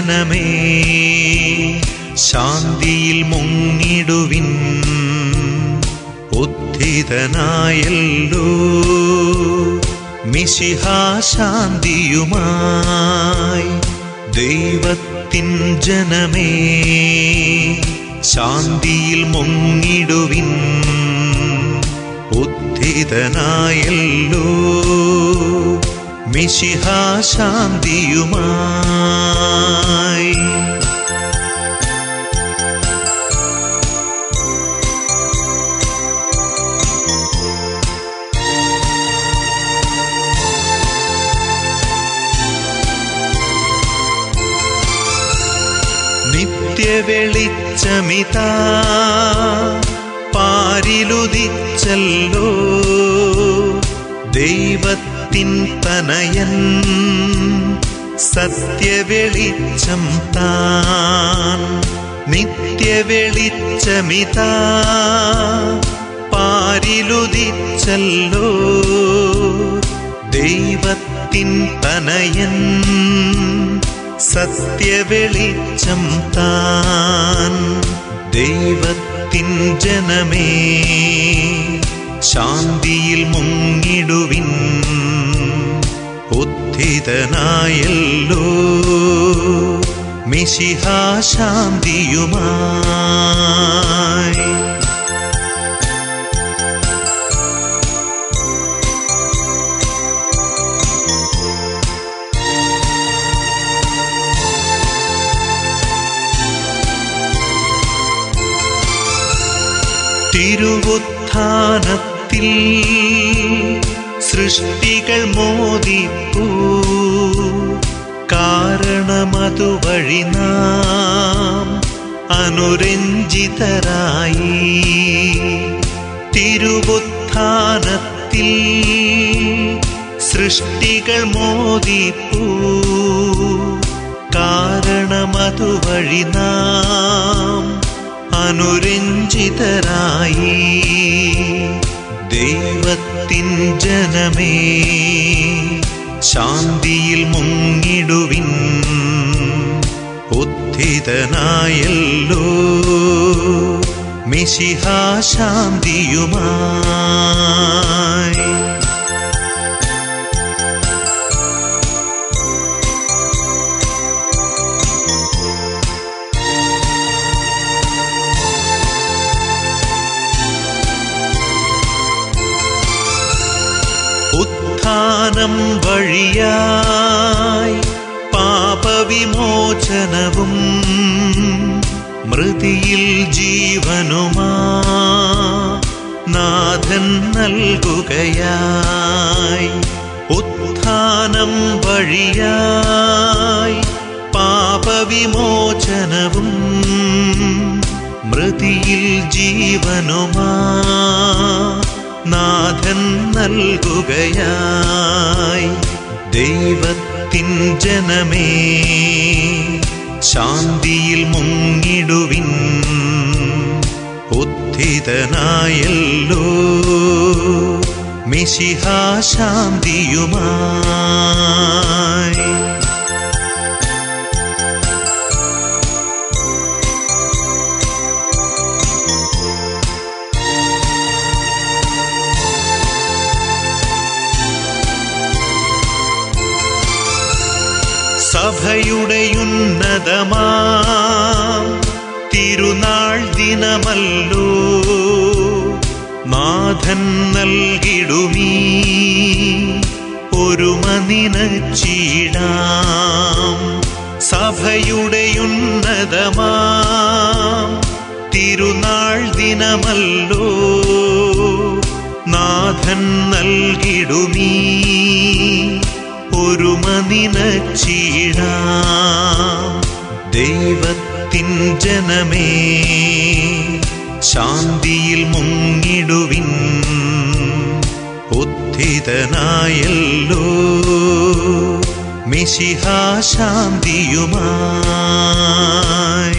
ജനമേ ശാന്തിയിൽ മുങ്ങിടുവിൻ ഉദ്ധിതനായല്ലോ. മിശിഹാശാന്തിയുമായി ദൈവത്തിൻ ജനമേ. ശാന്തിയിൽ മുങ്ങിടുവിൻ ഉദ്ധിതനായല്ലോ. മിശിഹാ ശാന്തിയുമായി നിത്യവെളിച്ചമിതാ പാരിലുദിച്ചല്ലോ. ദൈവത്തിൻ തനയൻ സത്യവെളിച്ചം താൻ നിത്യവെളിച്ചമിതാ പാരിലുദിച്ചല്ലോ. ദൈവത്തിൻ തനയൻ സത്യവെളിച്ചം താൻ ദൈവത്തിൻ ജനമേ. ശാന്തിയിൽ മുങ്ങിടുവിൻ ഉദ്ധിതനായല്ലോ മിശിഹാ ശാന്തിയുമായി തിരുവുത്ഥാനത്തിൽ സൃഷ്ടികൾ മോദിപ്പൂ. കാരണമതുവഴി നാം അനുരഞ്ജിതരായി. തിരുവുത്ഥാനത്തിൽ സൃഷ്ടികൾ മോദിപ്പൂ. കാരണമതുവഴി നാം അനുരഞ്ജിതരായി. ദൈവത്തിൻ ജനമേ ശാന്തിയിൽ മുങ്ങിടുവിൻ ഉദ്ധിതനായല്ലോ. മിശിഹാ ശാന്തിയുമായി വഴിയായി പാപവിമോചനവും മൃതിയിൽ ജീവനുമാ നാഥൻ നൽകുകയായി. ഉത്ഥാനം വഴിയായി പാപവിമോചനവും മൃതിയിൽ ജീവനുമാ നാഥൻ നൽകുകയായി ദൈവത്തിൻ ജനമേ ശാന്തിയിൽ മുങ്ങിടുവിൻ ഉദ്ധിതനായല്ലോ. മിശിഹാ ശാന്തിയുമായി സഭയുടെ തിരുനാൾ ദിനമല്ലോ നാഥൻ നൽകിടുമീ. ഒരു മനിനച്ചീടാം സഭയുടെ ഉന്നതമാം തിരുനാൾ ദിനമല്ലോ നാഥൻ നൽകിടുമീ. ഒരു മനിനച്ചീടാം ദൈവത്തിൻ ജനമേ ശാന്തിയിൽ മുങ്ങിടുവിൻ ഉദ്ധിതനായല്ലോ. മിശിഹാ ശാന്തിയുമായി